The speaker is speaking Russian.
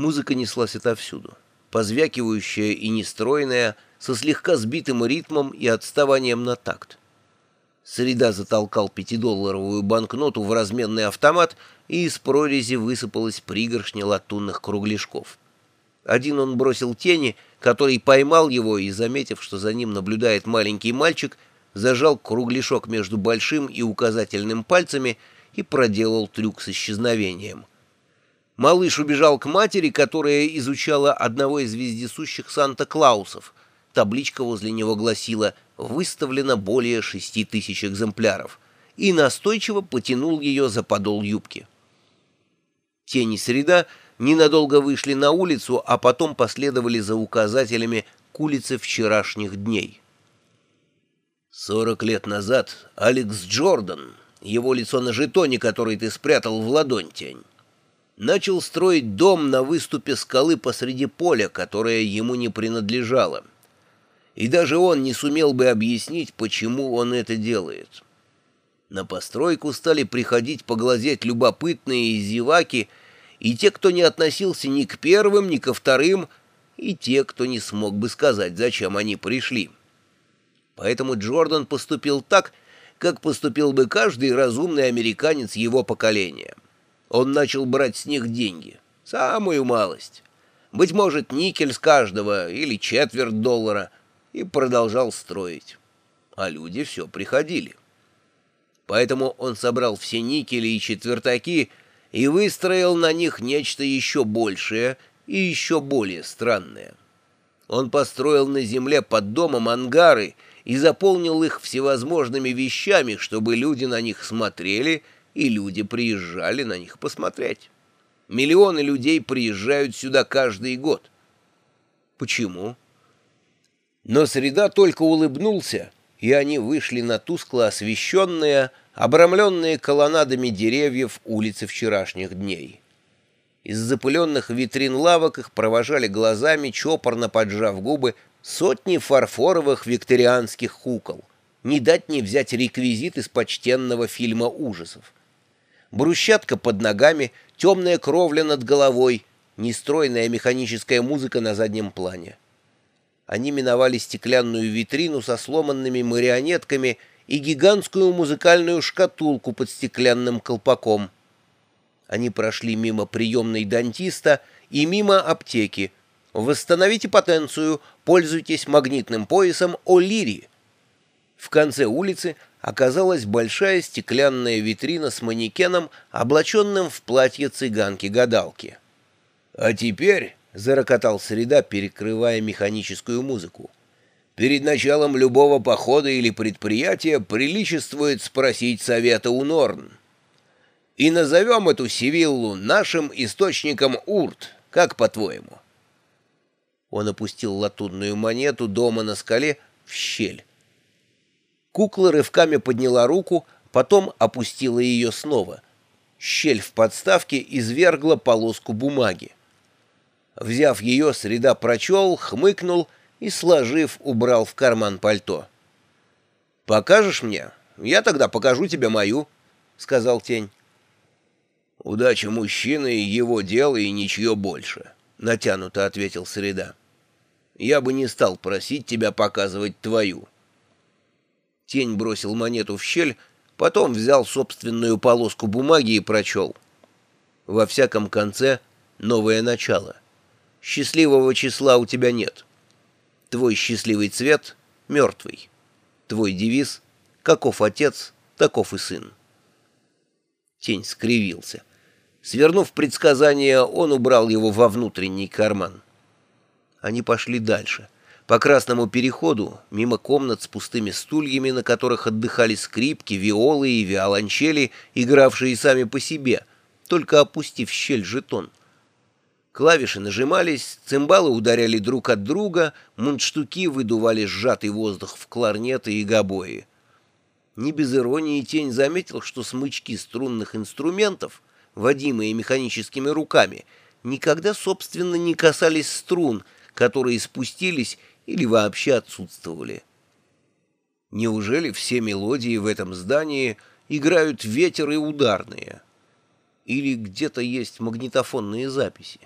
Музыка неслась отовсюду, позвякивающая и нестройная, со слегка сбитым ритмом и отставанием на такт. Среда затолкал пятидолларовую банкноту в разменный автомат, и из прорези высыпалась пригоршня латунных кругляшков. Один он бросил тени, который поймал его и, заметив, что за ним наблюдает маленький мальчик, зажал кругляшок между большим и указательным пальцами и проделал трюк с исчезновением. Малыш убежал к матери, которая изучала одного из вездесущих Санта-Клаусов. Табличка возле него гласила «Выставлено более шести тысяч экземпляров» и настойчиво потянул ее за подол юбки. Тени среда ненадолго вышли на улицу, а потом последовали за указателями к улице вчерашних дней. «Сорок лет назад Алекс Джордан, его лицо на жетоне, который ты спрятал в ладонь, тень» начал строить дом на выступе скалы посреди поля, которое ему не принадлежало. И даже он не сумел бы объяснить, почему он это делает. На постройку стали приходить поглазеть любопытные зеваки, и те, кто не относился ни к первым, ни ко вторым, и те, кто не смог бы сказать, зачем они пришли. Поэтому Джордан поступил так, как поступил бы каждый разумный американец его поколения — он начал брать с них деньги. Самую малость. Быть может, никель с каждого или четверть доллара. И продолжал строить. А люди все приходили. Поэтому он собрал все никели и четвертаки и выстроил на них нечто еще большее и еще более странное. Он построил на земле под домом ангары и заполнил их всевозможными вещами, чтобы люди на них смотрели и люди приезжали на них посмотреть. Миллионы людей приезжают сюда каждый год. Почему? Но Среда только улыбнулся, и они вышли на тускло освещенные, обрамленные колоннадами деревьев улицы вчерашних дней. Из запыленных витрин лавок их провожали глазами, чопорно поджав губы, сотни фарфоровых викторианских кукол. Не дать не взять реквизит из почтенного фильма ужасов брусчатка под ногами, темная кровля над головой, нестройная механическая музыка на заднем плане. Они миновали стеклянную витрину со сломанными марионетками и гигантскую музыкальную шкатулку под стеклянным колпаком. Они прошли мимо приемной дантиста и мимо аптеки. Восстановите потенцию, пользуйтесь магнитным поясом О'Лири. В конце улицы оказалась большая стеклянная витрина с манекеном, облаченным в платье цыганки-гадалки. «А теперь», — зарокотал Среда, перекрывая механическую музыку, «перед началом любого похода или предприятия приличествует спросить совета у Норн. И назовем эту Сивиллу нашим источником Урт, как по-твоему?» Он опустил латунную монету дома на скале в щель. Кукла рывками подняла руку, потом опустила ее снова. Щель в подставке извергла полоску бумаги. Взяв ее, среда прочел, хмыкнул и, сложив, убрал в карман пальто. «Покажешь мне? Я тогда покажу тебе мою», — сказал тень. «Удача мужчины, его дело и ничье больше», — натянуто ответил Среда. «Я бы не стал просить тебя показывать твою». Тень бросил монету в щель, потом взял собственную полоску бумаги и прочел. Во всяком конце новое начало. Счастливого числа у тебя нет. Твой счастливый цвет — мертвый. Твой девиз — каков отец, таков и сын. Тень скривился. Свернув предсказание, он убрал его во внутренний карман. Они пошли дальше — по красному переходу, мимо комнат с пустыми стульями, на которых отдыхали скрипки, виолы и виолончели, игравшие сами по себе, только опустив щель жетон. Клавиши нажимались, цимбалы ударяли друг от друга, мундштуки выдували сжатый воздух в кларнеты и гобои. Не без иронии тень заметил, что смычки струнных инструментов, водимые механическими руками, никогда, собственно, не касались струн, которые спустились или вообще отсутствовали. Неужели все мелодии в этом здании играют ветер и ударные? Или где-то есть магнитофонные записи?